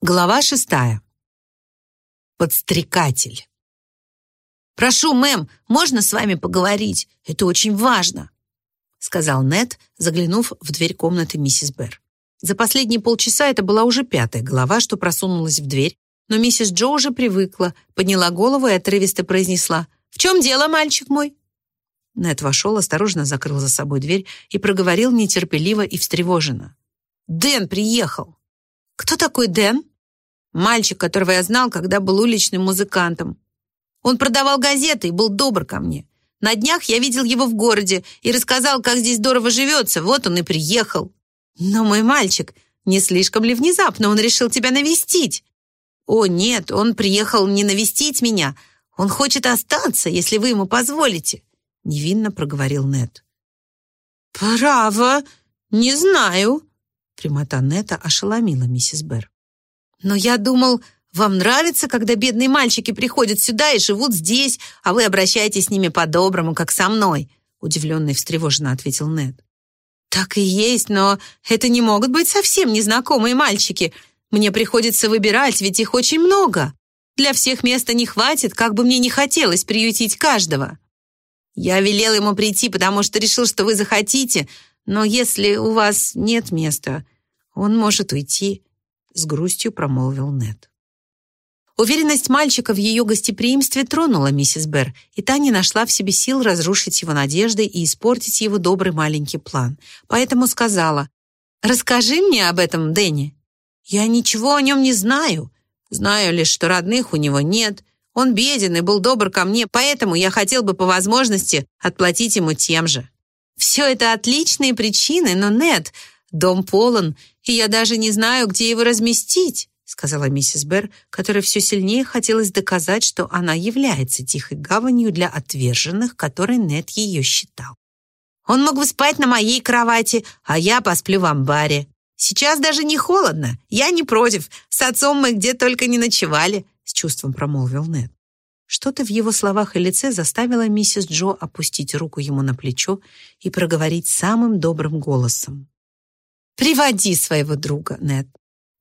Глава шестая. Подстрекатель. «Прошу, мэм, можно с вами поговорить? Это очень важно», сказал Нед, заглянув в дверь комнаты миссис Берр. За последние полчаса это была уже пятая голова, что просунулась в дверь, но миссис Джо уже привыкла, подняла голову и отрывисто произнесла «В чем дело, мальчик мой?» Нед вошел, осторожно закрыл за собой дверь и проговорил нетерпеливо и встревоженно. «Дэн приехал!» «Кто такой Дэн?» «Мальчик, которого я знал, когда был уличным музыкантом. Он продавал газеты и был добр ко мне. На днях я видел его в городе и рассказал, как здесь здорово живется. Вот он и приехал. Но мой мальчик, не слишком ли внезапно он решил тебя навестить? О, нет, он приехал не навестить меня. Он хочет остаться, если вы ему позволите. Невинно проговорил Нед. «Право, не знаю», Прямота Нета ошеломила миссис Берр. «Но я думал, вам нравится, когда бедные мальчики приходят сюда и живут здесь, а вы обращаетесь с ними по-доброму, как со мной», удивленно и встревоженно ответил Нед. «Так и есть, но это не могут быть совсем незнакомые мальчики. Мне приходится выбирать, ведь их очень много. Для всех места не хватит, как бы мне не хотелось приютить каждого. Я велел ему прийти, потому что решил, что вы захотите, но если у вас нет места, он может уйти», — с грустью промолвил Нед. Уверенность мальчика в ее гостеприимстве тронула миссис Берр, и та не нашла в себе сил разрушить его надежды и испортить его добрый маленький план. Поэтому сказала, «Расскажи мне об этом, Дэнни. Я ничего о нем не знаю. Знаю лишь, что родных у него нет. Он беден и был добр ко мне, поэтому я хотел бы по возможности отплатить ему тем же». Все это отличные причины, но нет, дом полон, и я даже не знаю, где его разместить, сказала миссис Берр, которой все сильнее хотелось доказать, что она является тихой гаванью для отверженных, которой Нет ее считал. Он мог бы спать на моей кровати, а я посплю в амбаре. Сейчас даже не холодно, я не против. С отцом мы где только не ночевали, с чувством промолвил Нет. Что-то в его словах и лице заставило миссис Джо опустить руку ему на плечо и проговорить самым добрым голосом. «Приводи своего друга, Нед.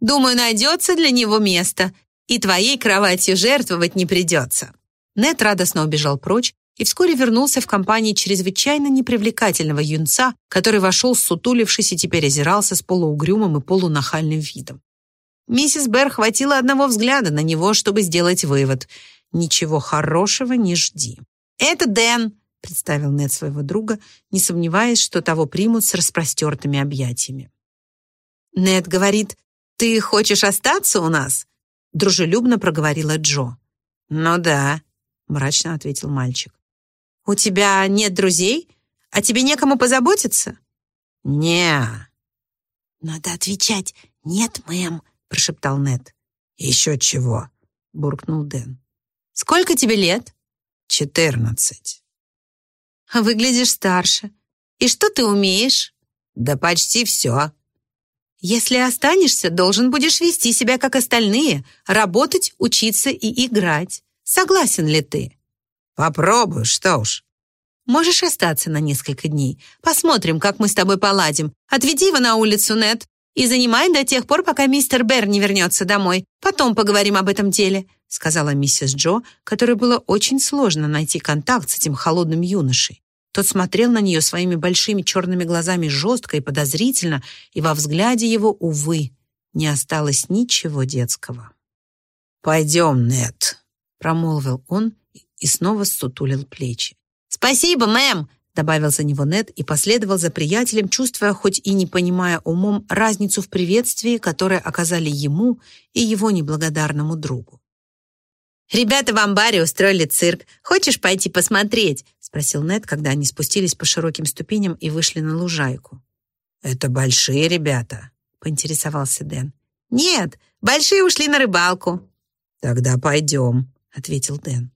Думаю, найдется для него место, и твоей кроватью жертвовать не придется». Нед радостно убежал прочь и вскоре вернулся в компании чрезвычайно непривлекательного юнца, который вошел, сутулившись, и теперь озирался с полуугрюмым и полунахальным видом. Миссис Берр хватило одного взгляда на него, чтобы сделать вывод — Ничего хорошего не жди. Это Дэн, представил Нед своего друга, не сомневаясь, что того примут с распростертыми объятиями. Нед говорит, ты хочешь остаться у нас? Дружелюбно проговорила Джо. Ну да, мрачно ответил мальчик. У тебя нет друзей? А тебе некому позаботиться? Не. Надо отвечать. Нет, мэм, прошептал Нед. Еще чего? буркнул Дэн. Сколько тебе лет? Четырнадцать. Выглядишь старше. И что ты умеешь? Да почти все. Если останешься, должен будешь вести себя как остальные, работать, учиться и играть. Согласен ли ты? Попробую, что уж. Можешь остаться на несколько дней. Посмотрим, как мы с тобой поладим. Отведи его на улицу, Нет и занимай до тех пор, пока мистер Берр не вернется домой. Потом поговорим об этом деле», — сказала миссис Джо, которой было очень сложно найти контакт с этим холодным юношей. Тот смотрел на нее своими большими черными глазами жестко и подозрительно, и во взгляде его, увы, не осталось ничего детского. «Пойдем, Нет, промолвил он и снова сутулил плечи. «Спасибо, мэм!» добавил за него Нед и последовал за приятелем, чувствуя, хоть и не понимая умом, разницу в приветствии, которое оказали ему и его неблагодарному другу. «Ребята в амбаре устроили цирк. Хочешь пойти посмотреть?» — спросил Нед, когда они спустились по широким ступеням и вышли на лужайку. «Это большие ребята», — поинтересовался Дэн. «Нет, большие ушли на рыбалку». «Тогда пойдем», — ответил Дэн.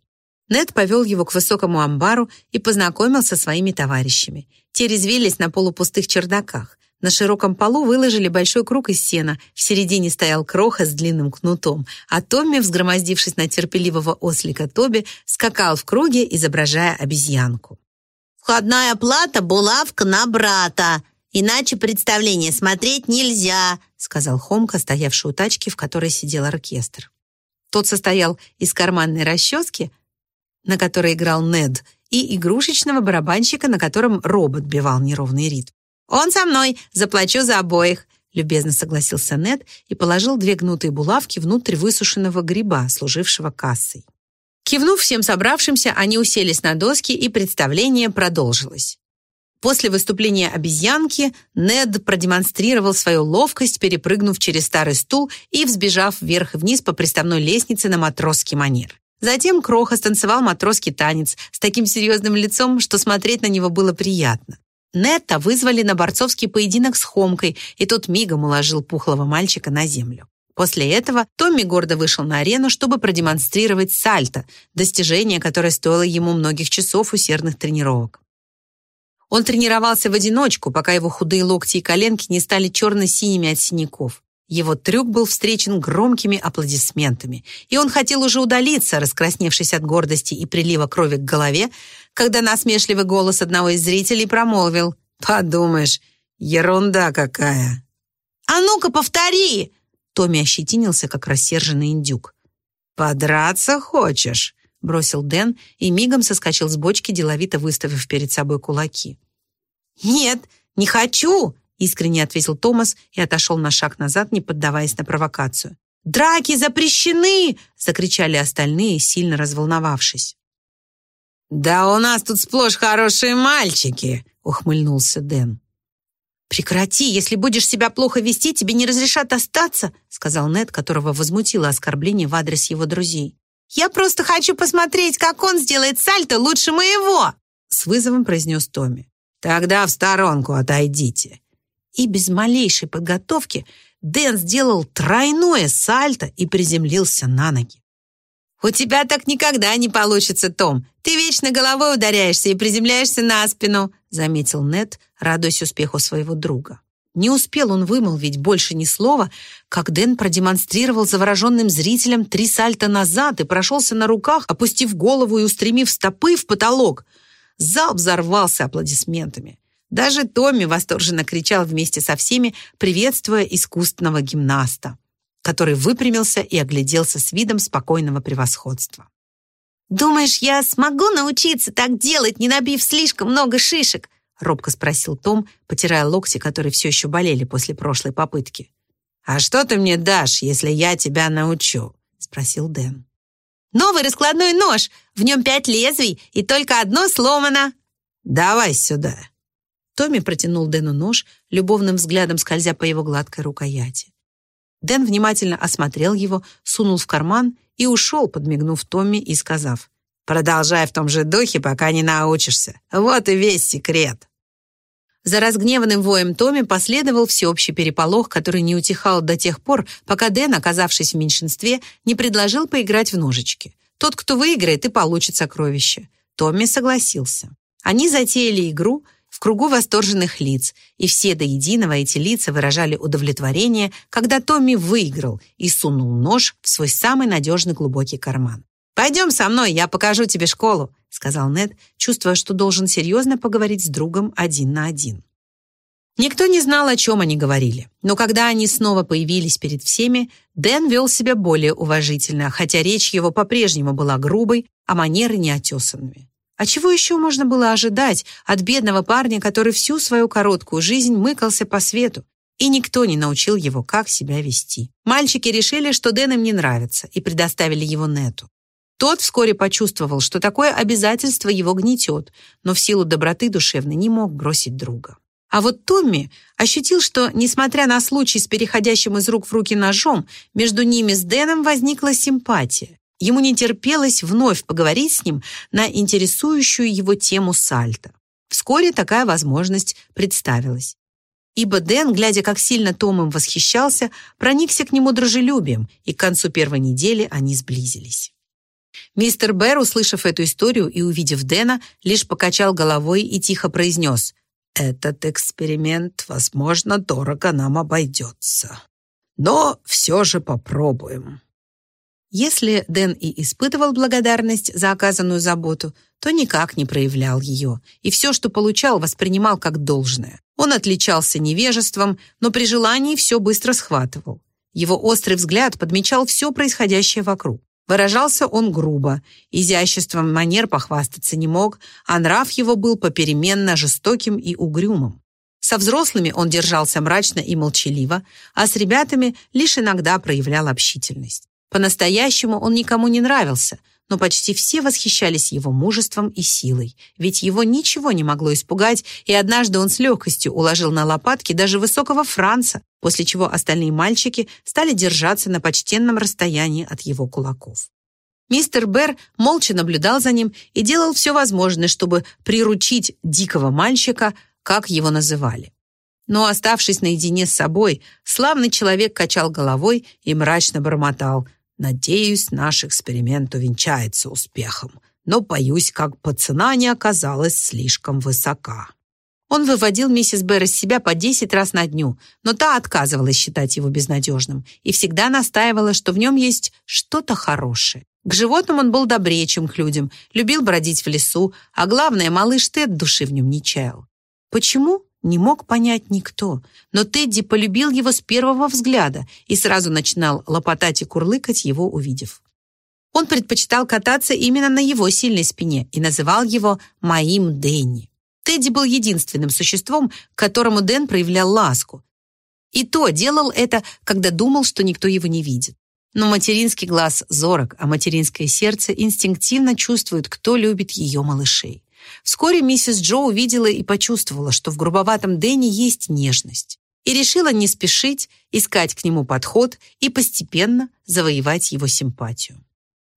Нед повел его к высокому амбару и познакомился со своими товарищами. Те резвились на полупустых чердаках. На широком полу выложили большой круг из сена, в середине стоял кроха с длинным кнутом, а Томми, взгромоздившись на терпеливого ослика Тоби, скакал в круге, изображая обезьянку. «Входная плата — булавка на брата, иначе представление смотреть нельзя», сказал Хомка, стоявший у тачки, в которой сидел оркестр. Тот состоял из карманной расчески, на которой играл Нед, и игрушечного барабанщика, на котором робот бивал неровный ритм. «Он со мной, заплачу за обоих», любезно согласился Нед и положил две гнутые булавки внутрь высушенного гриба, служившего кассой. Кивнув всем собравшимся, они уселись на доски, и представление продолжилось. После выступления обезьянки Нед продемонстрировал свою ловкость, перепрыгнув через старый стул и взбежав вверх и вниз по приставной лестнице на матросский манер. Затем Кроха станцевал матросский танец с таким серьезным лицом, что смотреть на него было приятно. Нетта вызвали на борцовский поединок с Хомкой, и тот мигом уложил пухлого мальчика на землю. После этого Томми гордо вышел на арену, чтобы продемонстрировать сальто, достижение, которое стоило ему многих часов усердных тренировок. Он тренировался в одиночку, пока его худые локти и коленки не стали черно-синими от синяков. Его трюк был встречен громкими аплодисментами, и он хотел уже удалиться, раскрасневшись от гордости и прилива крови к голове, когда насмешливый голос одного из зрителей промолвил «Подумаешь, ерунда какая!» «А ну-ка, повтори!» Томми ощетинился, как рассерженный индюк. «Подраться хочешь?» бросил Дэн и мигом соскочил с бочки, деловито выставив перед собой кулаки. «Нет, не хочу!» искренне ответил Томас и отошел на шаг назад, не поддаваясь на провокацию. «Драки запрещены!» — закричали остальные, сильно разволновавшись. «Да у нас тут сплошь хорошие мальчики!» — ухмыльнулся Дэн. «Прекрати, если будешь себя плохо вести, тебе не разрешат остаться», сказал Нед, которого возмутило оскорбление в адрес его друзей. «Я просто хочу посмотреть, как он сделает сальто лучше моего!» с вызовом произнес Томми. «Тогда в сторонку отойдите и без малейшей подготовки Дэн сделал тройное сальто и приземлился на ноги. «У тебя так никогда не получится, Том. Ты вечно головой ударяешься и приземляешься на спину», заметил Нед, радуясь успеху своего друга. Не успел он вымолвить больше ни слова, как Дэн продемонстрировал завороженным зрителям три сальта назад и прошелся на руках, опустив голову и устремив стопы в потолок. Зал взорвался аплодисментами. Даже Томми восторженно кричал вместе со всеми, приветствуя искусственного гимнаста, который выпрямился и огляделся с видом спокойного превосходства. «Думаешь, я смогу научиться так делать, не набив слишком много шишек?» робко спросил Том, потирая локти, которые все еще болели после прошлой попытки. «А что ты мне дашь, если я тебя научу?» спросил Дэн. «Новый раскладной нож. В нем пять лезвий, и только одно сломано». «Давай сюда», Томми протянул Дэну нож, любовным взглядом скользя по его гладкой рукояти. Дэн внимательно осмотрел его, сунул в карман и ушел, подмигнув Томми и сказав, «Продолжай в том же духе, пока не научишься. Вот и весь секрет». За разгневанным воем Томми последовал всеобщий переполох, который не утихал до тех пор, пока Дэн, оказавшись в меньшинстве, не предложил поиграть в ножички. Тот, кто выиграет, и получит сокровище. Томми согласился. Они затеяли игру — кругу восторженных лиц, и все до единого эти лица выражали удовлетворение, когда Томми выиграл и сунул нож в свой самый надежный глубокий карман. «Пойдем со мной, я покажу тебе школу», сказал Нед, чувствуя, что должен серьезно поговорить с другом один на один. Никто не знал, о чем они говорили, но когда они снова появились перед всеми, Дэн вел себя более уважительно, хотя речь его по-прежнему была грубой, а манеры неотесанными. А чего еще можно было ожидать от бедного парня, который всю свою короткую жизнь мыкался по свету, и никто не научил его, как себя вести. Мальчики решили, что Дэн им не нравится, и предоставили его Нету. Тот вскоре почувствовал, что такое обязательство его гнетет, но в силу доброты душевной не мог бросить друга. А вот Томми ощутил, что, несмотря на случай с переходящим из рук в руки ножом, между ними с Дэном возникла симпатия. Ему не терпелось вновь поговорить с ним на интересующую его тему сальто. Вскоре такая возможность представилась. Ибо Дэн, глядя, как сильно Том им восхищался, проникся к нему дружелюбием, и к концу первой недели они сблизились. Мистер Бэр, услышав эту историю и увидев Дэна, лишь покачал головой и тихо произнес «Этот эксперимент, возможно, дорого нам обойдется. Но все же попробуем». Если Дэн и испытывал благодарность за оказанную заботу, то никак не проявлял ее, и все, что получал, воспринимал как должное. Он отличался невежеством, но при желании все быстро схватывал. Его острый взгляд подмечал все происходящее вокруг. Выражался он грубо, изяществом манер похвастаться не мог, а нрав его был попеременно жестоким и угрюмым. Со взрослыми он держался мрачно и молчаливо, а с ребятами лишь иногда проявлял общительность. По-настоящему он никому не нравился, но почти все восхищались его мужеством и силой, ведь его ничего не могло испугать, и однажды он с легкостью уложил на лопатки даже высокого Франца, после чего остальные мальчики стали держаться на почтенном расстоянии от его кулаков. Мистер Бэр молча наблюдал за ним и делал все возможное, чтобы приручить дикого мальчика, как его называли. Но, оставшись наедине с собой, славный человек качал головой и мрачно бормотал – Надеюсь, наш эксперимент увенчается успехом, но боюсь, как бы цена не оказалась слишком высока. Он выводил миссис Бэр из себя по 10 раз на дню, но та отказывалась считать его безнадежным и всегда настаивала, что в нем есть что-то хорошее. К животным он был добрее, чем к людям, любил бродить в лесу, а главное, малыш Тед души в нем не чаял. Почему? Не мог понять никто, но Тедди полюбил его с первого взгляда и сразу начинал лопотать и курлыкать, его увидев. Он предпочитал кататься именно на его сильной спине и называл его «моим Дэнни». Тедди был единственным существом, к которому Дэн проявлял ласку. И то делал это, когда думал, что никто его не видит. Но материнский глаз зорок, а материнское сердце инстинктивно чувствует, кто любит ее малышей. Вскоре миссис Джо увидела и почувствовала, что в грубоватом Дэнни есть нежность, и решила не спешить, искать к нему подход и постепенно завоевать его симпатию.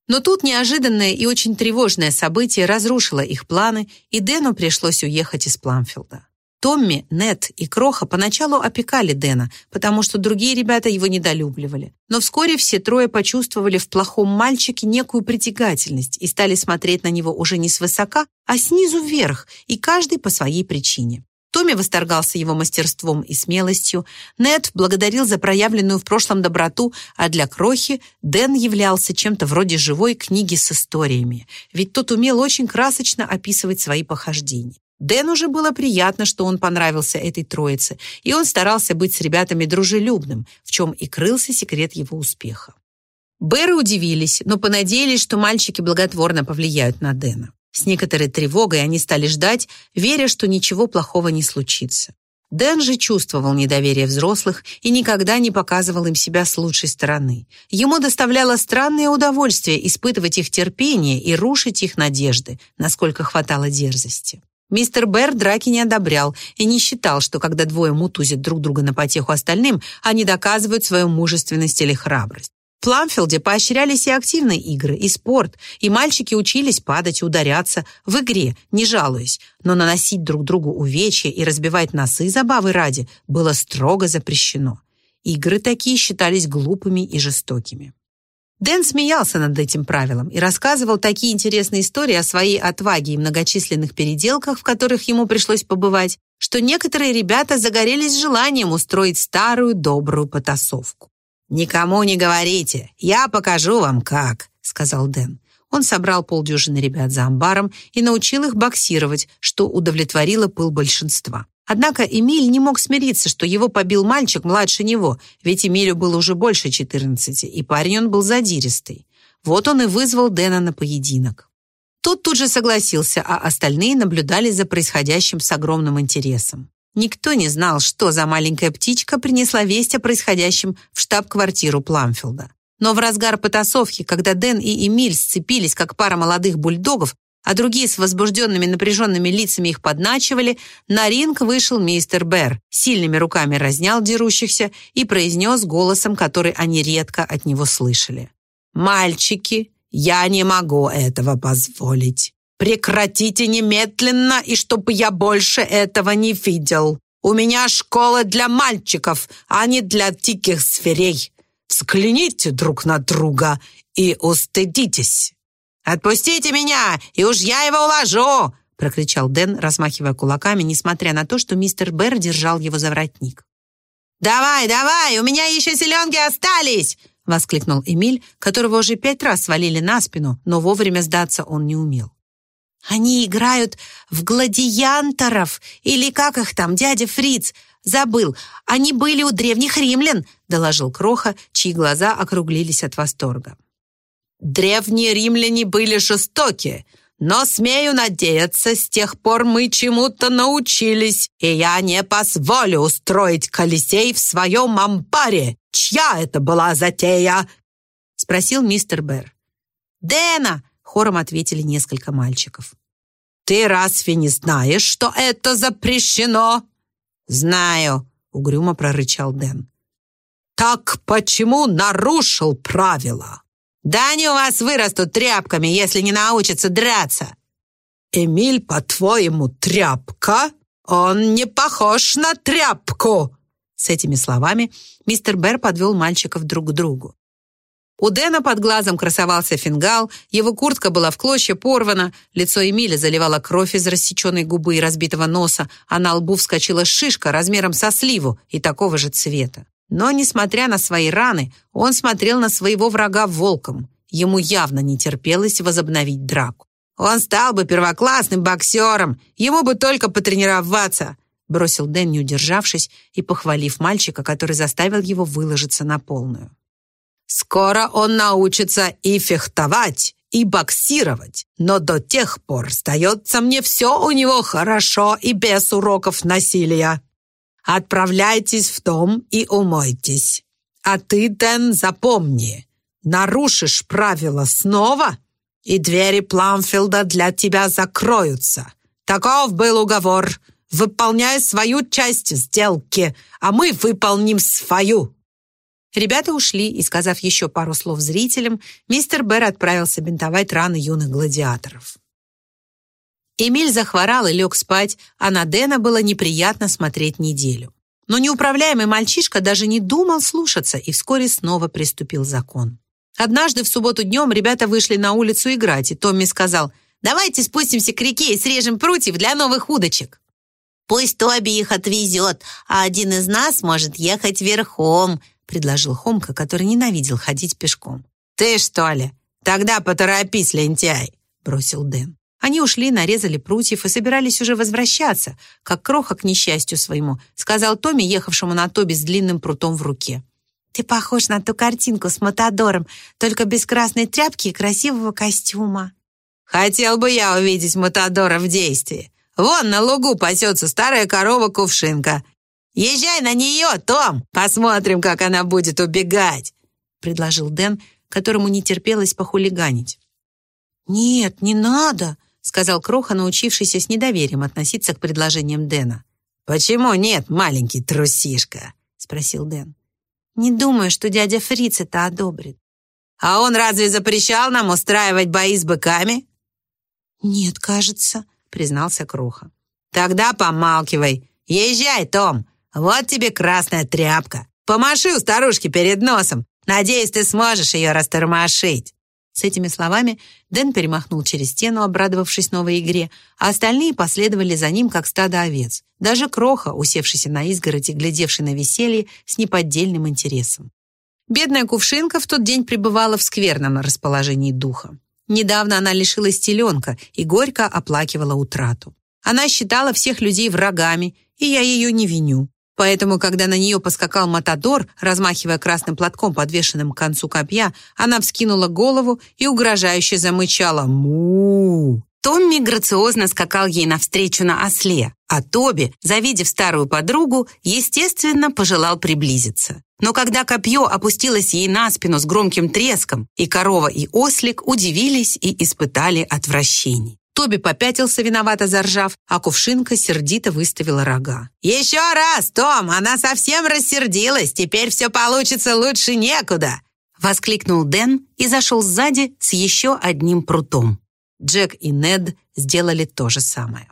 Но тут неожиданное и очень тревожное событие разрушило их планы, и Дэну пришлось уехать из Пламфилда. Томми, Нет и Кроха поначалу опекали Дэна, потому что другие ребята его недолюбливали. Но вскоре все трое почувствовали в плохом мальчике некую притягательность и стали смотреть на него уже не свысока, а снизу вверх, и каждый по своей причине. Томми восторгался его мастерством и смелостью, Нет благодарил за проявленную в прошлом доброту, а для Крохи Дэн являлся чем-то вроде живой книги с историями, ведь тот умел очень красочно описывать свои похождения. Дэну же было приятно, что он понравился этой троице, и он старался быть с ребятами дружелюбным, в чем и крылся секрет его успеха. Бэры удивились, но понадеялись, что мальчики благотворно повлияют на Дэна. С некоторой тревогой они стали ждать, веря, что ничего плохого не случится. Дэн же чувствовал недоверие взрослых и никогда не показывал им себя с лучшей стороны. Ему доставляло странное удовольствие испытывать их терпение и рушить их надежды, насколько хватало дерзости. Мистер Бэр драки не одобрял и не считал, что когда двое мутузят друг друга на потеху остальным, они доказывают свою мужественность или храбрость. В Пламфилде поощрялись и активные игры, и спорт, и мальчики учились падать и ударяться в игре, не жалуясь, но наносить друг другу увечья и разбивать носы забавы ради было строго запрещено. Игры такие считались глупыми и жестокими. Дэн смеялся над этим правилом и рассказывал такие интересные истории о своей отваге и многочисленных переделках, в которых ему пришлось побывать, что некоторые ребята загорелись желанием устроить старую добрую потасовку. «Никому не говорите, я покажу вам как», — сказал Дэн. Он собрал полдюжины ребят за амбаром и научил их боксировать, что удовлетворило пыл большинства. Однако Эмиль не мог смириться, что его побил мальчик младше него, ведь Эмилю было уже больше 14, и парень он был задиристый. Вот он и вызвал Дэна на поединок. Тот тут же согласился, а остальные наблюдали за происходящим с огромным интересом. Никто не знал, что за маленькая птичка принесла весть о происходящем в штаб-квартиру Пламфилда. Но в разгар потасовки, когда Дэн и Эмиль сцепились, как пара молодых бульдогов, а другие с возбужденными напряженными лицами их подначивали, на ринг вышел мистер Бэр, сильными руками разнял дерущихся и произнес голосом, который они редко от него слышали. «Мальчики, я не могу этого позволить. Прекратите немедленно, и чтобы я больше этого не видел. У меня школа для мальчиков, а не для диких зверей. Взгляните друг на друга и устыдитесь». «Отпустите меня, и уж я его уложу!» прокричал Дэн, размахивая кулаками, несмотря на то, что мистер Бэр держал его за воротник. «Давай, давай, у меня еще селенки остались!» — воскликнул Эмиль, которого уже пять раз свалили на спину, но вовремя сдаться он не умел. «Они играют в гладианторов, или как их там, дядя Фриц? Забыл, они были у древних римлян», — доложил Кроха, чьи глаза округлились от восторга. «Древние римляне были жестоки, но, смею надеяться, с тех пор мы чему-то научились, и я не позволю устроить Колизей в своем амбаре. Чья это была затея?» — спросил мистер Берр. «Дэна!» — хором ответили несколько мальчиков. «Ты разве не знаешь, что это запрещено?» «Знаю», — угрюмо прорычал Дэн. «Так почему нарушил правила?» «Да они у вас вырастут тряпками, если не научатся драться!» «Эмиль, по-твоему, тряпка? Он не похож на тряпку!» С этими словами мистер Берр подвел мальчиков друг к другу. У Дэна под глазом красовался фингал, его куртка была в клочья порвана, лицо Эмиля заливала кровь из рассеченной губы и разбитого носа, а на лбу вскочила шишка размером со сливу и такого же цвета. Но, несмотря на свои раны, он смотрел на своего врага волком. Ему явно не терпелось возобновить драку. «Он стал бы первоклассным боксером, ему бы только потренироваться», бросил Дэн, не удержавшись и похвалив мальчика, который заставил его выложиться на полную. «Скоро он научится и фехтовать, и боксировать, но до тех пор, сдается мне, все у него хорошо и без уроков насилия. Отправляйтесь в дом и умойтесь. А ты, Дэн, запомни, нарушишь правила снова, и двери Пламфилда для тебя закроются. Таков был уговор. Выполняй свою часть сделки, а мы выполним свою». Ребята ушли, и, сказав еще пару слов зрителям, мистер Берр отправился бинтовать раны юных гладиаторов. Эмиль захворал и лег спать, а на Дэна было неприятно смотреть неделю. Но неуправляемый мальчишка даже не думал слушаться и вскоре снова приступил закон. Однажды в субботу днем ребята вышли на улицу играть, и Томми сказал, «Давайте спустимся к реке и срежем прутьев для новых удочек». «Пусть Тоби их отвезет, а один из нас может ехать верхом», предложил Хомка, который ненавидел ходить пешком. «Ты что ли? Тогда поторопись, лентяй!» бросил Дэн. Они ушли, нарезали прутьев и собирались уже возвращаться, как Кроха, к несчастью своему, сказал Томми, ехавшему на Тоби с длинным прутом в руке. «Ты похож на ту картинку с Матадором, только без красной тряпки и красивого костюма». «Хотел бы я увидеть Матадора в действии. Вон на лугу пасется старая корова-кувшинка. Езжай на нее, Том, посмотрим, как она будет убегать», предложил Дэн, которому не терпелось похулиганить. «Нет, не надо», сказал Кроха, научившийся с недоверием относиться к предложениям Дэна. «Почему нет, маленький трусишка?» спросил Дэн. «Не думаю, что дядя Фриц это одобрит». «А он разве запрещал нам устраивать бои с быками?» «Нет, кажется», признался Кроха. «Тогда помалкивай. Езжай, Том. Вот тебе красная тряпка. Помаши у старушки перед носом. Надеюсь, ты сможешь ее растормошить». С этими словами Дэн перемахнул через стену, обрадовавшись новой игре, а остальные последовали за ним, как стадо овец. Даже Кроха, усевшийся на изгороди, глядевший на веселье с неподдельным интересом. Бедная кувшинка в тот день пребывала в скверном расположении духа. Недавно она лишилась теленка и горько оплакивала утрату. Она считала всех людей врагами, и я ее не виню. Поэтому, когда на нее поскакал Матадор, размахивая красным платком, подвешенным к концу копья, она вскинула голову и угрожающе замычала «Му!». Томми грациозно скакал ей навстречу на осле, а Тоби, завидев старую подругу, естественно, пожелал приблизиться. Но когда копье опустилось ей на спину с громким треском, и корова, и ослик удивились и испытали отвращение. Тоби попятился, виновато заржав, а кувшинка сердито выставила рога. «Еще раз, Том, она совсем рассердилась, теперь все получится лучше некуда!» Воскликнул Дэн и зашел сзади с еще одним прутом. Джек и Нед сделали то же самое.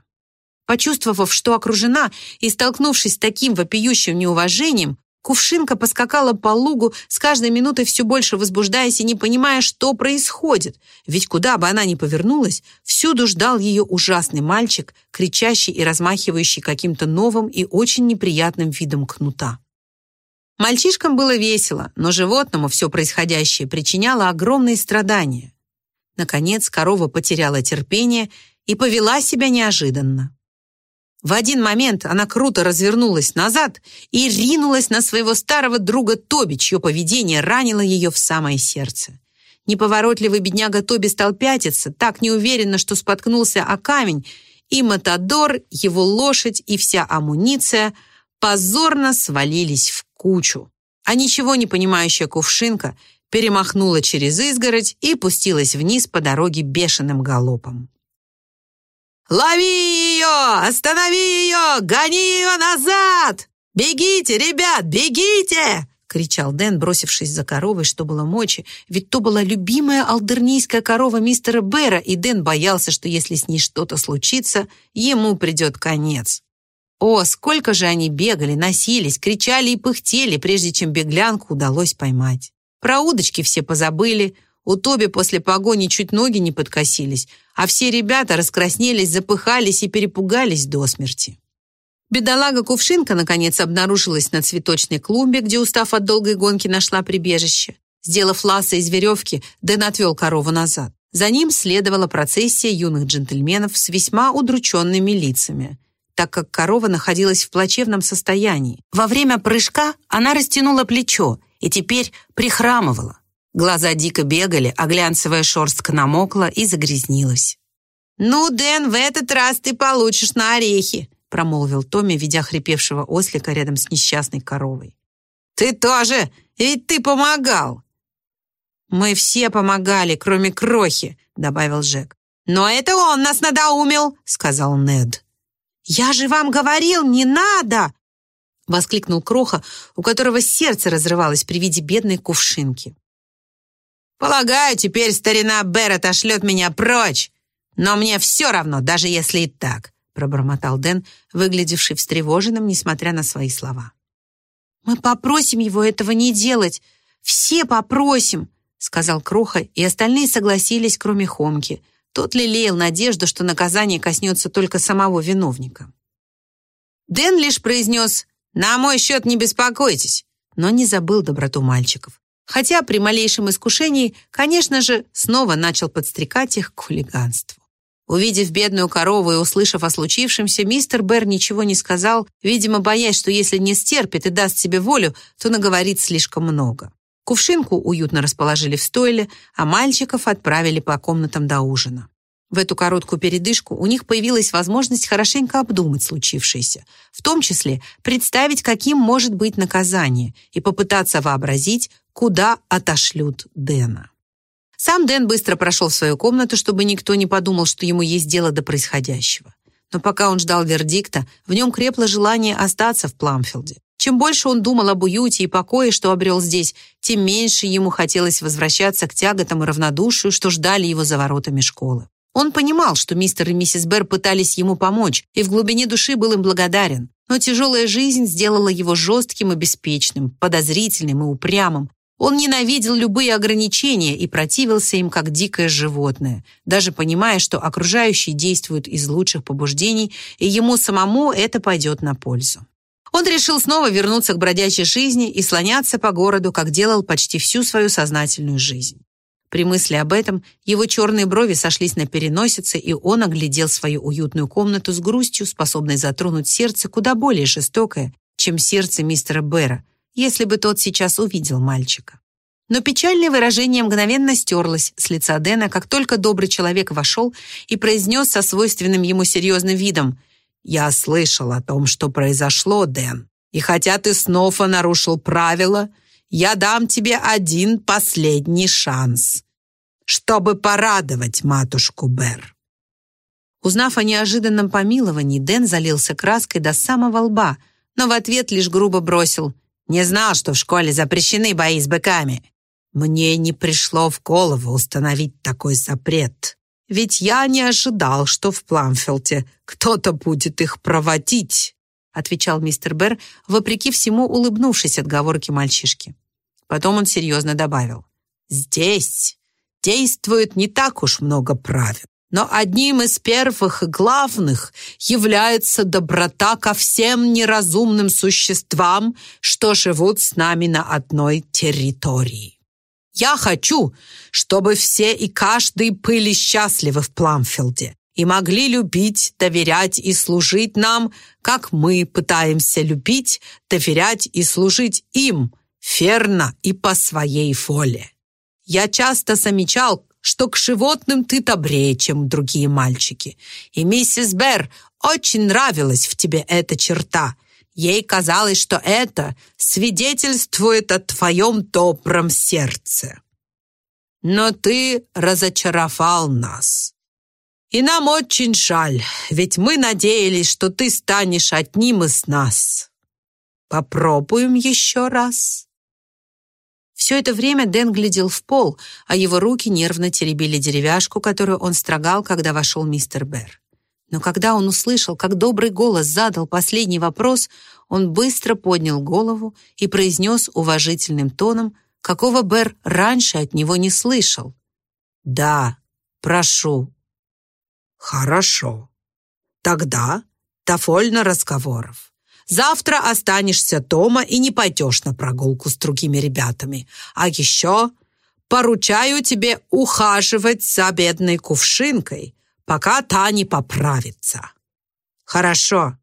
Почувствовав, что окружена, и столкнувшись с таким вопиющим неуважением, Кувшинка поскакала по лугу, с каждой минутой все больше возбуждаясь и не понимая, что происходит. Ведь куда бы она ни повернулась, всюду ждал ее ужасный мальчик, кричащий и размахивающий каким-то новым и очень неприятным видом кнута. Мальчишкам было весело, но животному все происходящее причиняло огромные страдания. Наконец корова потеряла терпение и повела себя неожиданно. В один момент она круто развернулась назад и ринулась на своего старого друга Тоби, чье поведение ранило ее в самое сердце. Неповоротливый бедняга Тоби стал пятиться, так неуверенно, что споткнулся о камень, и Матадор, его лошадь и вся амуниция позорно свалились в кучу. А ничего не понимающая кувшинка перемахнула через изгородь и пустилась вниз по дороге бешеным галопом. «Лови ее! Останови ее! Гони ее назад! Бегите, ребят, бегите!» кричал Дэн, бросившись за коровой, что было мочи, ведь то была любимая алдернийская корова мистера Бэра, и Дэн боялся, что если с ней что-то случится, ему придет конец. О, сколько же они бегали, носились, кричали и пыхтели, прежде чем беглянку удалось поймать. Про удочки все позабыли, у Тоби после погони чуть ноги не подкосились, а все ребята раскраснелись, запыхались и перепугались до смерти. Бедолага Кувшинка, наконец, обнаружилась на цветочной клумбе, где, устав от долгой гонки, нашла прибежище. Сделав ласса из веревки, Дэн отвел корову назад. За ним следовала процессия юных джентльменов с весьма удрученными лицами, так как корова находилась в плачевном состоянии. Во время прыжка она растянула плечо и теперь прихрамывала. Глаза дико бегали, а глянцевая шерстка намокла и загрязнилась. «Ну, Дэн, в этот раз ты получишь на орехи», промолвил Томми, ведя хрипевшего ослика рядом с несчастной коровой. «Ты тоже! Ведь ты помогал!» «Мы все помогали, кроме Крохи», — добавил Жек. «Но это он нас надоумил», — сказал Нед. «Я же вам говорил, не надо!» — воскликнул Кроха, у которого сердце разрывалось при виде бедной кувшинки. Полагаю, теперь старина Бер отошлет меня прочь. Но мне все равно, даже если и так», — пробормотал Дэн, выглядевший встревоженным, несмотря на свои слова. «Мы попросим его этого не делать. Все попросим», — сказал Кроха, и остальные согласились, кроме Хомки. Тот лелеял надежду, что наказание коснется только самого виновника. Дэн лишь произнес «На мой счет не беспокойтесь», но не забыл доброту мальчиков хотя при малейшем искушении, конечно же, снова начал подстрекать их к хулиганству. Увидев бедную корову и услышав о случившемся, мистер Бэр ничего не сказал, видимо, боясь, что если не стерпит и даст себе волю, то наговорит слишком много. Кувшинку уютно расположили в стойле, а мальчиков отправили по комнатам до ужина. В эту короткую передышку у них появилась возможность хорошенько обдумать случившееся, в том числе представить, каким может быть наказание, и попытаться вообразить, куда отошлют Дэна. Сам Дэн быстро прошел в свою комнату, чтобы никто не подумал, что ему есть дело до происходящего. Но пока он ждал вердикта, в нем крепло желание остаться в Пламфилде. Чем больше он думал об уюте и покое, что обрел здесь, тем меньше ему хотелось возвращаться к тяготам и равнодушию, что ждали его за воротами школы. Он понимал, что мистер и миссис Берр пытались ему помочь, и в глубине души был им благодарен. Но тяжелая жизнь сделала его жестким и беспечным, подозрительным и упрямым. Он ненавидел любые ограничения и противился им как дикое животное, даже понимая, что окружающие действуют из лучших побуждений, и ему самому это пойдет на пользу. Он решил снова вернуться к бродячей жизни и слоняться по городу, как делал почти всю свою сознательную жизнь. При мысли об этом его черные брови сошлись на переносице, и он оглядел свою уютную комнату с грустью, способной затронуть сердце куда более жестокое, чем сердце мистера Бэра, если бы тот сейчас увидел мальчика. Но печальное выражение мгновенно стерлось с лица Дэна, как только добрый человек вошел и произнес со свойственным ему серьезным видом «Я слышал о том, что произошло, Дэн, и хотя ты снова нарушил правила, я дам тебе один последний шанс, чтобы порадовать матушку Бер». Узнав о неожиданном помиловании, Дэн залился краской до самого лба, но в ответ лишь грубо бросил «Не знал, что в школе запрещены бои с быками». «Мне не пришло в голову установить такой запрет, ведь я не ожидал, что в Пламфилте кто-то будет их проводить», отвечал мистер Берр, вопреки всему улыбнувшись отговорке мальчишки. Потом он серьезно добавил. «Здесь действует не так уж много правил. но одним из первых и главных является доброта ко всем неразумным существам, что живут с нами на одной территории. Я хочу, чтобы все и каждый были счастливы в Пламфилде и могли любить, доверять и служить нам, как мы пытаемся любить, доверять и служить им, верно и по своей воле. Я часто замечал, что к животным ты добрее, чем другие мальчики. И миссис Берр очень нравилась в тебе эта черта. Ей казалось, что это свидетельствует о твоем добром сердце. Но ты разочаровал нас. И нам очень жаль, ведь мы надеялись, что ты станешь одним из нас. Попробуем еще раз. Все это время Дэн глядел в пол, а его руки нервно теребили деревяшку, которую он строгал, когда вошел мистер Берр. Но когда он услышал, как добрый голос задал последний вопрос, он быстро поднял голову и произнес уважительным тоном, какого Берр раньше от него не слышал. «Да, прошу». «Хорошо. Тогда довольно разговоров. Завтра останешься дома и не пойдешь на прогулку с другими ребятами. А еще поручаю тебе ухаживать за бедной кувшинкой, пока та не поправится. Хорошо.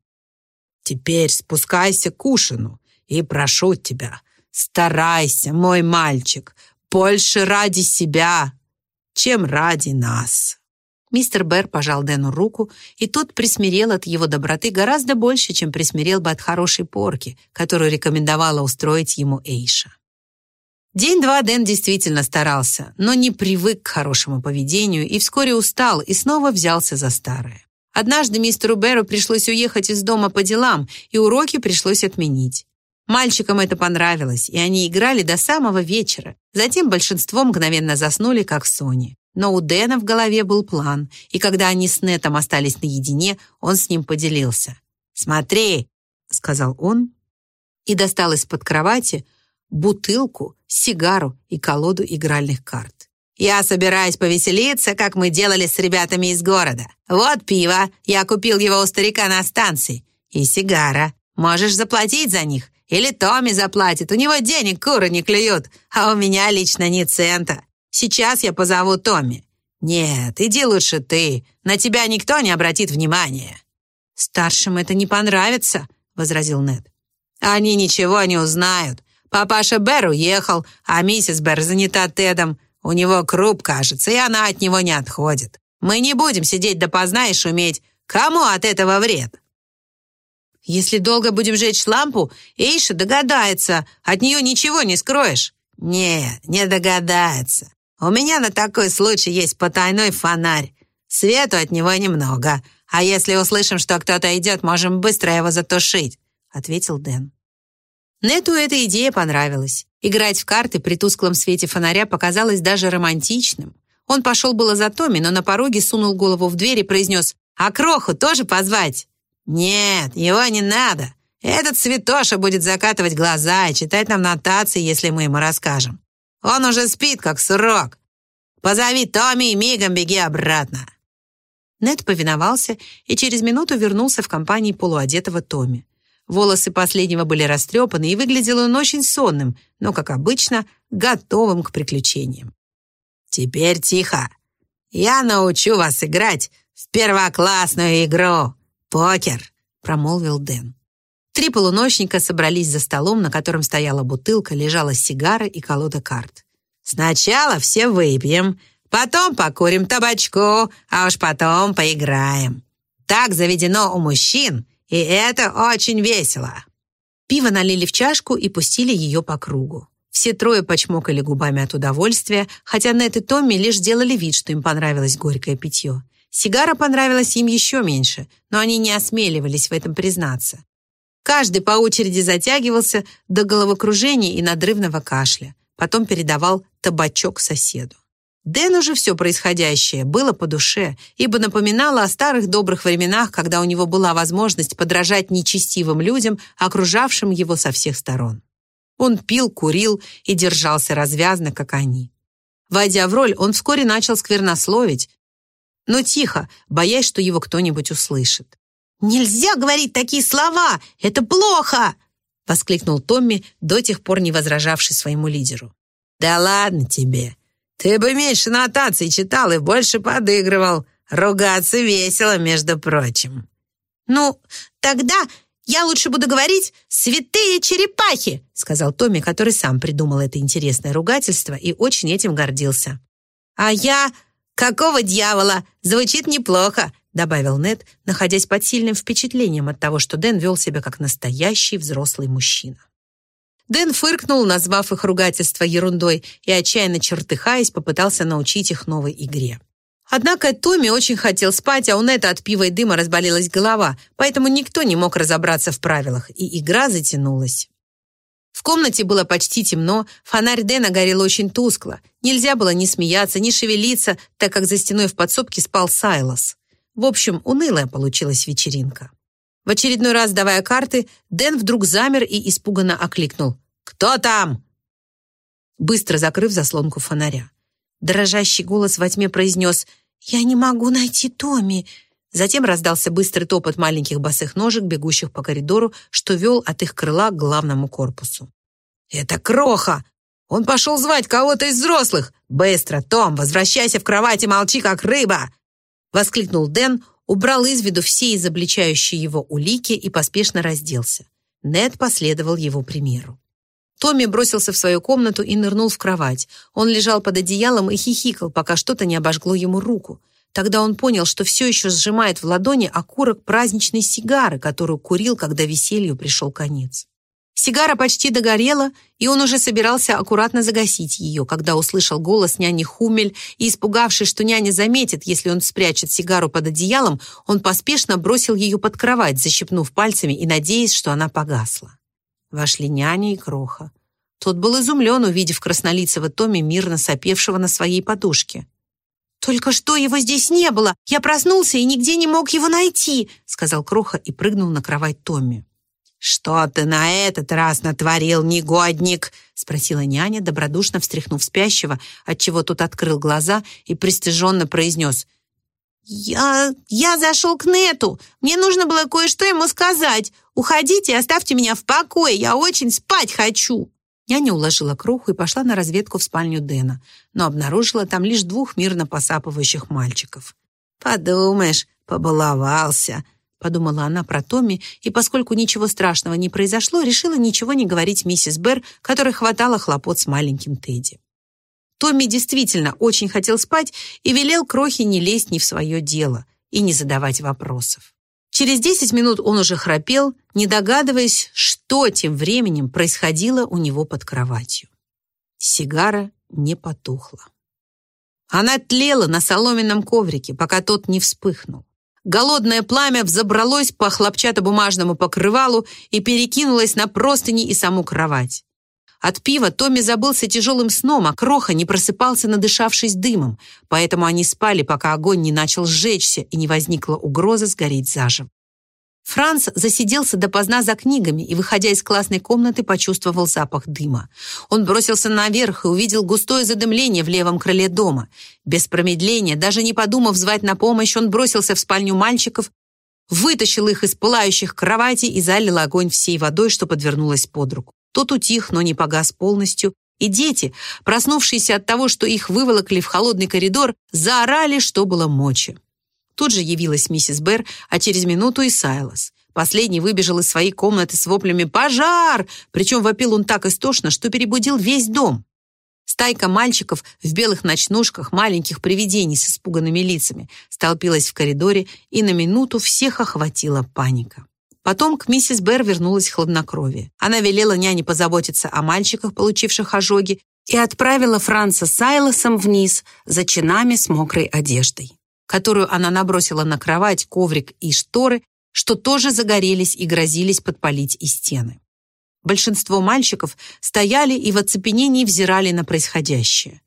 Теперь спускайся к ужину и прошу тебя, старайся, мой мальчик, больше ради себя, чем ради нас. Мистер Берр пожал Дэну руку, и тот присмирел от его доброты гораздо больше, чем присмирел бы от хорошей порки, которую рекомендовала устроить ему Эйша. День-два Дэн действительно старался, но не привык к хорошему поведению и вскоре устал и снова взялся за старое. Однажды мистеру Берру пришлось уехать из дома по делам, и уроки пришлось отменить. Мальчикам это понравилось, и они играли до самого вечера. Затем большинство мгновенно заснули, как в соне. Но у Дэна в голове был план, и когда они с Нетом остались наедине, он с ним поделился. «Смотри», — сказал он, и достал из-под кровати бутылку, сигару и колоду игральных карт. «Я собираюсь повеселиться, как мы делали с ребятами из города. Вот пиво, я купил его у старика на станции. И сигара. Можешь заплатить за них. Или Томми заплатит, у него денег куры не клюют, а у меня лично ни цента. Сейчас я позову Томми. Нет, иди лучше ты. На тебя никто не обратит внимания. Старшим это не понравится, возразил Нед. Они ничего не узнают. Папаша Бэр уехал, а миссис Бэр занята Тедом. У него круп, кажется, и она от него не отходит. Мы не будем сидеть допоздна и шуметь. Кому от этого вред? Если долго будем жечь лампу, Эйша догадается. От нее ничего не скроешь. Не, не догадается. У меня на такой случай есть потайной фонарь. Свету от него немного. А если услышим, что кто-то идет, можем быстро его затушить», — ответил Дэн. Нету эта идея понравилась. Играть в карты при тусклом свете фонаря показалось даже романтичным. Он пошел было за Томми, но на пороге сунул голову в дверь и произнес «А Кроху тоже позвать?» «Нет, его не надо. Этот святоша будет закатывать глаза и читать нам нотации, если мы ему расскажем. Он уже спит, как сурок. Позови Томми и мигом беги обратно». Нед повиновался и через минуту вернулся в компании полуодетого Томми. Волосы последнего были растрепаны, и выглядел он очень сонным, но, как обычно, готовым к приключениям. «Теперь тихо. Я научу вас играть в первоклассную игру. Покер», — промолвил Дэн. Три полуночника собрались за столом, на котором стояла бутылка, лежала сигара и колода карт. «Сначала все выпьем, потом покурим табачку, а уж потом поиграем. Так заведено у мужчин, и это очень весело». Пиво налили в чашку и пустили ее по кругу. Все трое почмокали губами от удовольствия, хотя Нет и Томми лишь делали вид, что им понравилось горькое питье. Сигара понравилась им еще меньше, но они не осмеливались в этом признаться. Каждый по очереди затягивался до головокружения и надрывного кашля. Потом передавал табачок соседу. Дэну же все происходящее было по душе, ибо напоминало о старых добрых временах, когда у него была возможность подражать нечестивым людям, окружавшим его со всех сторон. Он пил, курил и держался развязно, как они. Войдя в роль, он вскоре начал сквернословить, но тихо, боясь, что его кто-нибудь услышит. «Нельзя говорить такие слова! Это плохо!» воскликнул Томми, до тех пор не возражавший своему лидеру. «Да ладно тебе! Ты бы меньше нотаций читал и больше подыгрывал. Ругаться весело, между прочим». «Ну, тогда я лучше буду говорить «святые черепахи», сказал Томми, который сам придумал это интересное ругательство и очень этим гордился. «А я... какого дьявола? Звучит неплохо добавил Нед, находясь под сильным впечатлением от того, что Дэн вел себя как настоящий взрослый мужчина. Дэн фыркнул, назвав их ругательство ерундой, и, отчаянно чертыхаясь, попытался научить их новой игре. Однако Томми очень хотел спать, а у Нета от пива и дыма разболелась голова, поэтому никто не мог разобраться в правилах, и игра затянулась. В комнате было почти темно, фонарь Дэна горел очень тускло. Нельзя было ни смеяться, ни шевелиться, так как за стеной в подсобке спал Сайлос. В общем, унылая получилась вечеринка. В очередной раз, давая карты, Дэн вдруг замер и испуганно окликнул. «Кто там?» Быстро закрыв заслонку фонаря. Дрожащий голос во тьме произнес «Я не могу найти Томми». Затем раздался быстрый топот маленьких босых ножек, бегущих по коридору, что вел от их крыла к главному корпусу. «Это Кроха! Он пошел звать кого-то из взрослых! Быстро, Том, возвращайся в кровать и молчи, как рыба!» Воскликнул Дэн, убрал из виду все изобличающие его улики и поспешно разделся. Нед последовал его примеру. Томми бросился в свою комнату и нырнул в кровать. Он лежал под одеялом и хихикал, пока что-то не обожгло ему руку. Тогда он понял, что все еще сжимает в ладони окурок праздничной сигары, которую курил, когда веселью пришел конец. Сигара почти догорела, и он уже собирался аккуратно загасить ее, когда услышал голос няни Хумель, и, испугавшись, что няня заметит, если он спрячет сигару под одеялом, он поспешно бросил ее под кровать, защипнув пальцами и надеясь, что она погасла. Вошли няня и Кроха. Тот был изумлен, увидев краснолицего Томми, мирно сопевшего на своей подушке. «Только что его здесь не было! Я проснулся и нигде не мог его найти!» сказал Кроха и прыгнул на кровать Томми. «Что ты на этот раз натворил, негодник?» спросила няня, добродушно встряхнув спящего, отчего тот открыл глаза и пристыженно произнес. «Я... я зашел к Нету. Мне нужно было кое-что ему сказать. Уходите и оставьте меня в покое. Я очень спать хочу». Няня уложила кроху и пошла на разведку в спальню Дэна, но обнаружила там лишь двух мирно посапывающих мальчиков. «Подумаешь, побаловался», подумала она про Томми, и поскольку ничего страшного не произошло, решила ничего не говорить миссис Берр, которой хватало хлопот с маленьким Тедди. Томми действительно очень хотел спать и велел Крохе не лезть ни в свое дело и не задавать вопросов. Через 10 минут он уже храпел, не догадываясь, что тем временем происходило у него под кроватью. Сигара не потухла. Она тлела на соломенном коврике, пока тот не вспыхнул. Голодное пламя взобралось по хлопчатобумажному покрывалу и перекинулось на простыни и саму кровать. От пива Томми забылся тяжелым сном, а Кроха не просыпался, надышавшись дымом, поэтому они спали, пока огонь не начал сжечься и не возникла угроза сгореть заживо. Франц засиделся допоздна за книгами и, выходя из классной комнаты, почувствовал запах дыма. Он бросился наверх и увидел густое задымление в левом крыле дома. Без промедления, даже не подумав звать на помощь, он бросился в спальню мальчиков, вытащил их из пылающих кроватей и залил огонь всей водой, что подвернулась под руку. Тот утих, но не погас полностью, и дети, проснувшиеся от того, что их выволокли в холодный коридор, заорали, что было мочи. Тут же явилась миссис Берр, а через минуту и Сайлос. Последний выбежал из своей комнаты с воплями «Пожар!», причем вопил он так истошно, что перебудил весь дом. Стайка мальчиков в белых ночнушках, маленьких привидений с испуганными лицами, столпилась в коридоре, и на минуту всех охватила паника. Потом к миссис Берр вернулась хладнокровие. Она велела няне позаботиться о мальчиках, получивших ожоги, и отправила Франца Сайлосом вниз за чинами с мокрой одеждой которую она набросила на кровать, коврик и шторы, что тоже загорелись и грозились подпалить и стены. Большинство мальчиков стояли и в оцепенении взирали на происходящее.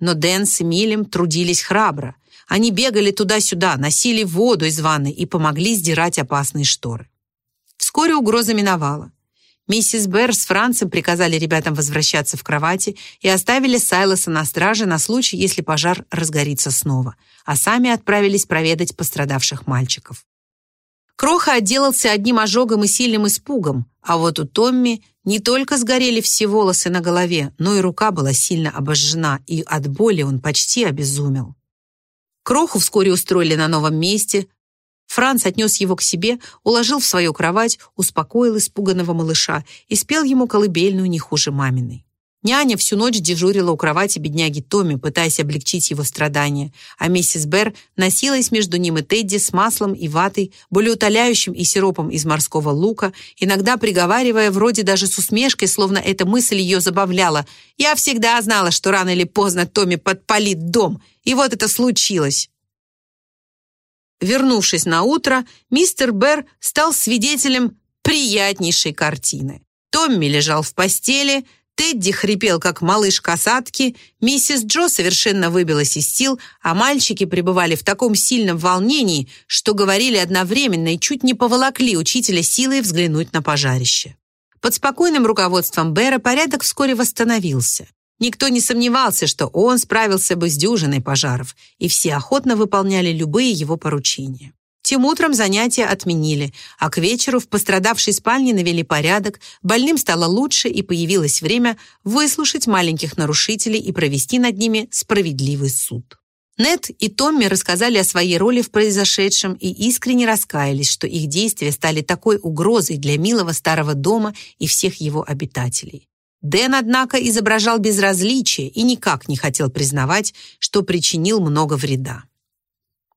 Но Дэн с Эмилем трудились храбро. Они бегали туда-сюда, носили воду из ванны и помогли сдирать опасные шторы. Вскоре угроза миновала. Миссис Берр с Францем приказали ребятам возвращаться в кровати и оставили Сайлоса на страже на случай, если пожар разгорится снова, а сами отправились проведать пострадавших мальчиков. Кроха отделался одним ожогом и сильным испугом, а вот у Томми не только сгорели все волосы на голове, но и рука была сильно обожжена, и от боли он почти обезумел. Кроху вскоре устроили на новом месте, Франц отнес его к себе, уложил в свою кровать, успокоил испуганного малыша и спел ему колыбельную не хуже маминой. Няня всю ночь дежурила у кровати бедняги Томми, пытаясь облегчить его страдания, а миссис Берр носилась между ним и Тедди с маслом и ватой, болеутоляющим и сиропом из морского лука, иногда приговаривая вроде даже с усмешкой, словно эта мысль ее забавляла. «Я всегда знала, что рано или поздно Томми подпалит дом, и вот это случилось». Вернувшись на утро, мистер Берр стал свидетелем приятнейшей картины. Томми лежал в постели, Тедди хрипел, как малыш касатки, миссис Джо совершенно выбилась из сил, а мальчики пребывали в таком сильном волнении, что говорили одновременно и чуть не поволокли учителя силой взглянуть на пожарище. Под спокойным руководством Бера порядок вскоре восстановился. Никто не сомневался, что он справился бы с дюжиной пожаров, и все охотно выполняли любые его поручения. Тем утром занятия отменили, а к вечеру в пострадавшей спальне навели порядок, больным стало лучше и появилось время выслушать маленьких нарушителей и провести над ними справедливый суд. Нет и Томми рассказали о своей роли в произошедшем и искренне раскаялись, что их действия стали такой угрозой для милого старого дома и всех его обитателей. Дэн, однако, изображал безразличие и никак не хотел признавать, что причинил много вреда.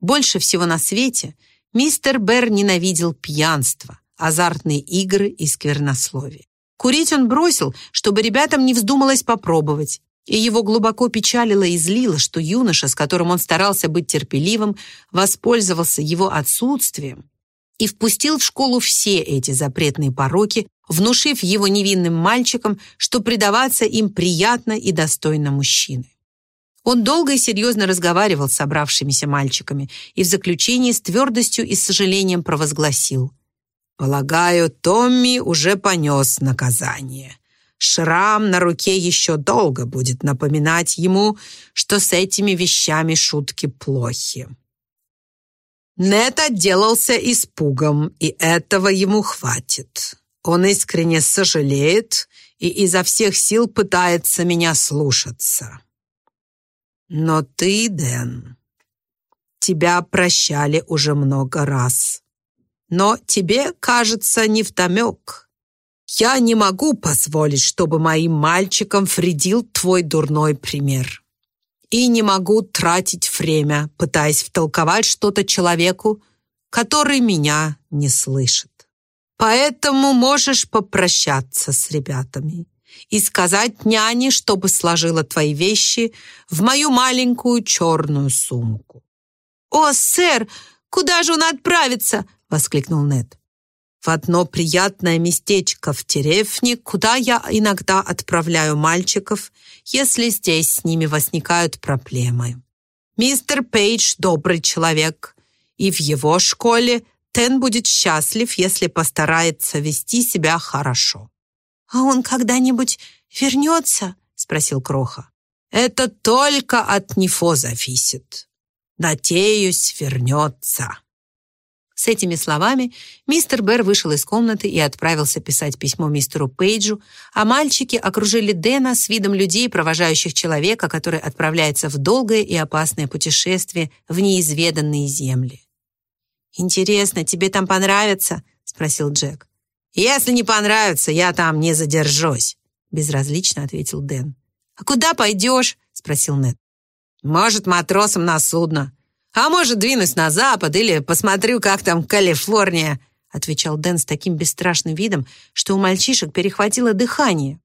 Больше всего на свете мистер Берр ненавидел пьянство, азартные игры и сквернословие. Курить он бросил, чтобы ребятам не вздумалось попробовать, и его глубоко печалило и злило, что юноша, с которым он старался быть терпеливым, воспользовался его отсутствием и впустил в школу все эти запретные пороки, внушив его невинным мальчикам, что предаваться им приятно и достойно мужчины. Он долго и серьезно разговаривал с собравшимися мальчиками и в заключении с твердостью и сожалением провозгласил. «Полагаю, Томми уже понес наказание. Шрам на руке еще долго будет напоминать ему, что с этими вещами шутки плохи». Нет отделался испугом, и этого ему хватит. Он искренне сожалеет и изо всех сил пытается меня слушаться. Но ты, Дэн, тебя прощали уже много раз. Но тебе, кажется, не втомек. Я не могу позволить, чтобы моим мальчикам вредил твой дурной пример. И не могу тратить время, пытаясь втолковать что-то человеку, который меня не слышит. Поэтому можешь попрощаться с ребятами и сказать няне, чтобы сложила твои вещи в мою маленькую черную сумку. «О, сэр, куда же он отправится?» — воскликнул Нед. «В одно приятное местечко в Терефне, куда я иногда отправляю мальчиков, если здесь с ними возникают проблемы. Мистер Пейдж добрый человек, и в его школе Тен будет счастлив, если постарается вести себя хорошо. «А он когда-нибудь вернется?» — спросил Кроха. «Это только от него зависит. Надеюсь, вернется». С этими словами мистер Берр вышел из комнаты и отправился писать письмо мистеру Пейджу, а мальчики окружили Дэна с видом людей, провожающих человека, который отправляется в долгое и опасное путешествие в неизведанные земли. «Интересно, тебе там понравится?» — спросил Джек. «Если не понравится, я там не задержусь», — безразлично ответил Дэн. «А куда пойдешь?» — спросил Нед. «Может, матросом на судно. А может, двинусь на запад или посмотрю, как там Калифорния», — отвечал Дэн с таким бесстрашным видом, что у мальчишек перехватило дыхание.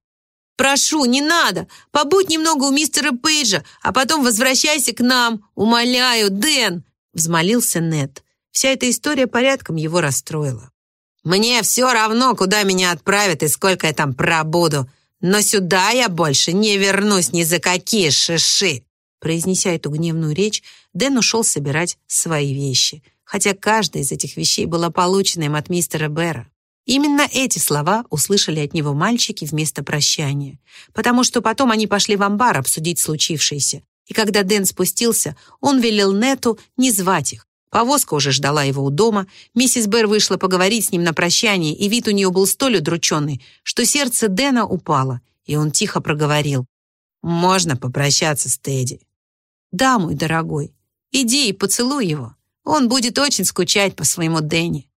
«Прошу, не надо! Побудь немного у мистера Пейджа, а потом возвращайся к нам! Умоляю, Дэн!» — взмолился Нед. Вся эта история порядком его расстроила. «Мне все равно, куда меня отправят и сколько я там пробуду, но сюда я больше не вернусь ни за какие шиши!» Произнеся эту гневную речь, Дэн ушел собирать свои вещи, хотя каждая из этих вещей была получена им от мистера Бэра. Именно эти слова услышали от него мальчики вместо прощания, потому что потом они пошли в амбар обсудить случившееся, и когда Дэн спустился, он велел Нету не звать их. Повозка уже ждала его у дома, миссис Бэр вышла поговорить с ним на прощание, и вид у нее был столь удрученный, что сердце Дэна упало, и он тихо проговорил. «Можно попрощаться с Тедди?» «Да, мой дорогой, иди и поцелуй его. Он будет очень скучать по своему Дэнни».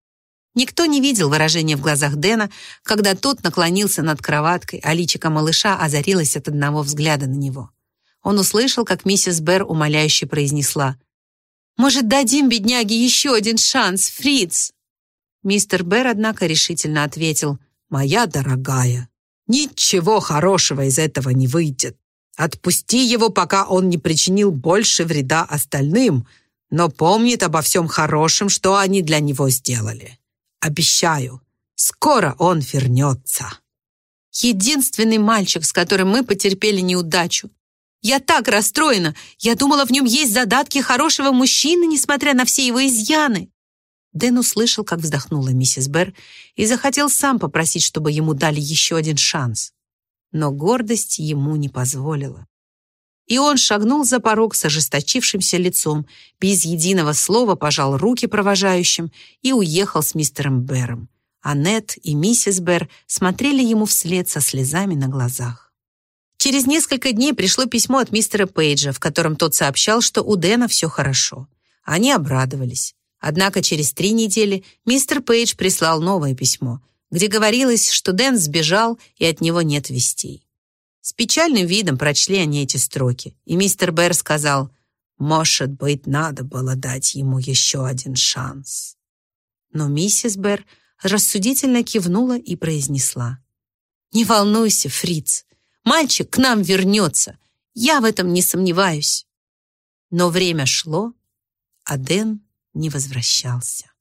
Никто не видел выражения в глазах Дэна, когда тот наклонился над кроваткой, а личико малыша озарилось от одного взгляда на него. Он услышал, как миссис Бэр умоляюще произнесла «Может, дадим бедняге еще один шанс, Фриц?» Мистер Бэр, однако, решительно ответил «Моя дорогая, ничего хорошего из этого не выйдет. Отпусти его, пока он не причинил больше вреда остальным, но помнит обо всем хорошем, что они для него сделали». Обещаю, скоро он вернется. Единственный мальчик, с которым мы потерпели неудачу. Я так расстроена. Я думала, в нем есть задатки хорошего мужчины, несмотря на все его изъяны. Дэн услышал, как вздохнула миссис Берр, и захотел сам попросить, чтобы ему дали еще один шанс. Но гордость ему не позволила. И он шагнул за порог с ожесточившимся лицом, без единого слова пожал руки провожающим и уехал с мистером Бэром. Аннет и миссис Бэр смотрели ему вслед со слезами на глазах. Через несколько дней пришло письмо от мистера Пейджа, в котором тот сообщал, что у Дэна все хорошо. Они обрадовались. Однако через три недели мистер Пейдж прислал новое письмо, где говорилось, что Дэн сбежал и от него нет вестей. С печальным видом прочли они эти строки, и мистер Бэр сказал, «Может быть, надо было дать ему еще один шанс». Но миссис Бэр рассудительно кивнула и произнесла, «Не волнуйся, Фриц, мальчик к нам вернется, я в этом не сомневаюсь». Но время шло, а Дэн не возвращался.